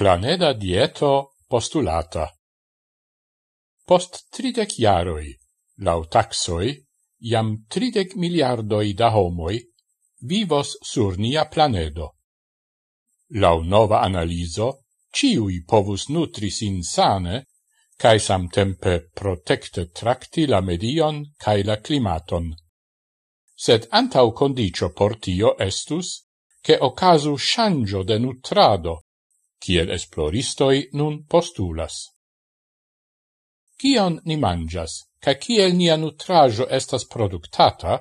planeda dieto postulata. Post tridec iaroi, lau taxoi, iam tridec miliardoi da homoi vivos sur nia planedo. Lau nova analiso, ciui povus nutris insane, cae samtempe protecte tracti la medion cae la climaton. Sed antau condicio por tio estus, che ocasu shangio de nutrado, kiel esploristoi nun postulas. Kion ni mangias, ca kiel nia nutrajo estas productata,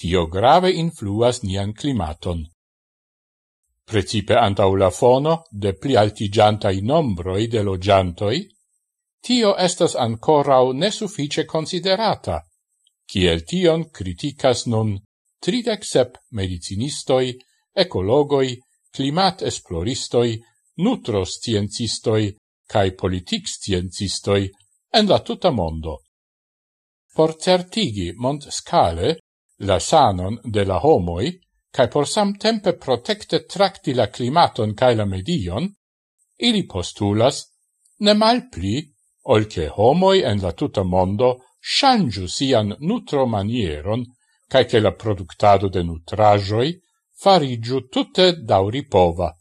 tio grave influas nian climaton. Precipe antau la fono de pli altigiantai nombroi de logiantoi, tio estas ancorau nesuffice considerata, kiel tion criticas nun tridexep medicinistoi, ecologoi, climat esploristoi nutrosciencistoi cae politicsciencistoi en la tuta mondo. Por certigi mont scale la sanon de la homoi, cae por samtempe protecte tracti la climaton cae la medion, ili postulas ne mal pli olche homoi en la tuta mondo shangiu sian nutromanieron cae che la productado de nutrajoi farigiu tutte dauripova.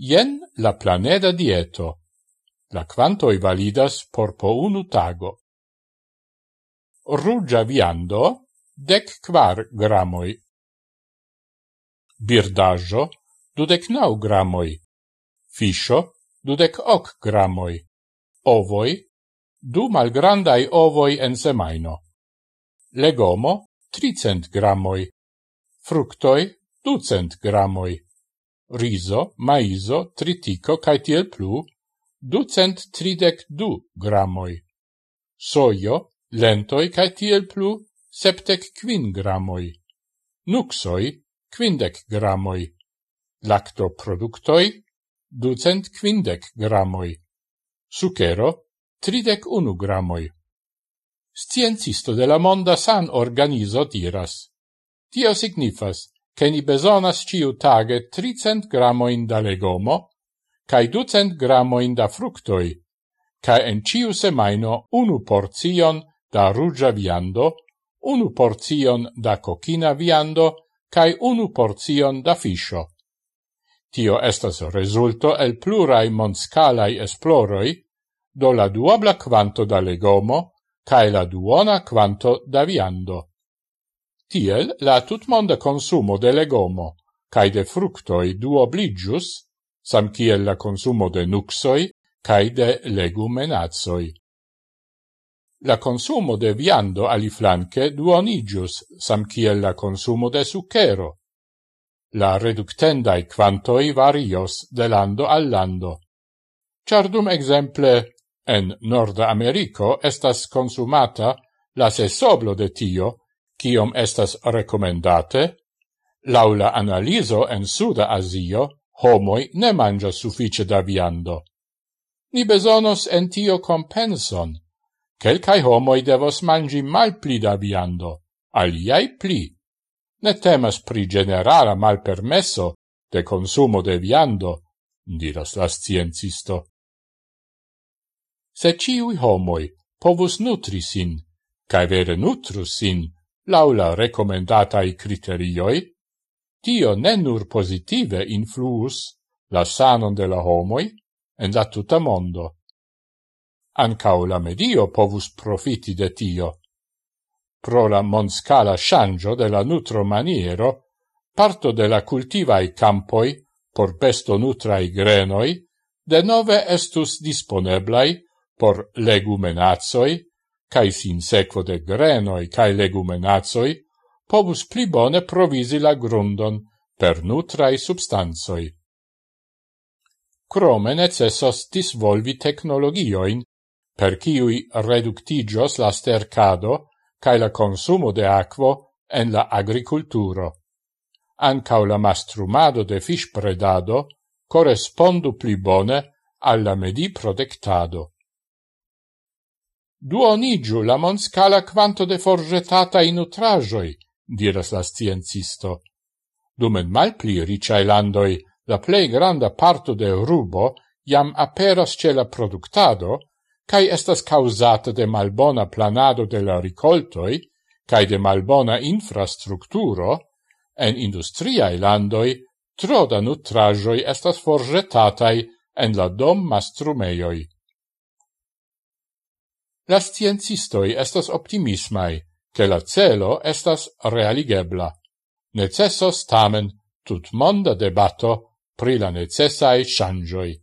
Jen la planeda dieto. La quantoi validas por po unu tago. Rugia viando, dec quar gramoi. Birdaggio, dudec nau gramoi. Fiscio, dudec hoc gramoi. Ovoi, du malgrandai ovoi en semaino. Legomo, tricent gramoi. Fructoi, ducent gramoi riso, maiso, tritico, cae tiel plu, ducent tridec du gramoi. Soio, lentoi, cae tiel plu, septec quin gramoi. Nuxoi, quindec gramoi. Lactoproductoi, ducent quindec gramoi. Sucero, tridec unu gramoi. Sciencisto de la monda san organizo diras. Tio signifas che ni besonas ciutage tricent gramoin da legomo, cae ducent gramoin da fructoi, cae en ciu semaino unu porzion da rugia viando, unu porzion da cocina viando, cae unu porzion da fiscio. Tio estas resulto el plurai monscalai esploroi, do la duobla quanto da legomo, cae la duona quanto da viando. Tiel la tutmonda consumo de legomo cae de fructoi duobligius, sam kiel la consumo de nuxoi cae de legumenazoi. La consumo de viando aliflanque duonigius, sam kiel la consumo de succhero. La reductendai quantoi varios de lando al lando. Ciardum exemple, en Nord Americo estas consumata la sesoblo de tio kiom estas recomendate, laula analiso en Suda Asio, homoi ne mangia suffice da viando. Ni besonos en tio compenson. Quelcai homoi devos mangi mal pli da viando, aliai pli. Ne temas pri generala malpermesso de consumo de viando, diras la sciencisto. Se ciui homoi povus nutri sin, cae vere nutrus sin, laula recomendatai criterioi, tio ne nur positive influus la sanon de la homoi en la tuta mondo. Ancao la medio povus profiti de tio. Pro la monscala shangio de la nutro maniero, parto de la cultivae campoi por besto nutrai grenoi de nove estus disponeblai por legumenazoi, cae sin sequo de grenoi cae legumenazoi, povus pli bone provisi la grundon per nutrai substanzoi. Crome necessos disvolvi technologioin, per ciui reductigios la stercado cae la consumo de aquo en la agriculturo. Ancao la mastrumado de fish predado correspondu pli bone alla medi protectado duonigiu la monscala quanto de forgetata in utrajoi, diras la sciencisto. Dumen malpli riciae landoi, la plei granda parto de rubo jam aperas ce la productado, cae estas causata de malbona planado de la ricoltoi, cae de malbona infrastructuro, en industriae landoi tro da nutrajoi estas forgetatai en la dom mastrumeioi. La sciencistoi estas optimismai, che la celo estas realigebla. Necessos tamen tutmonda debato pri la necessai changioi.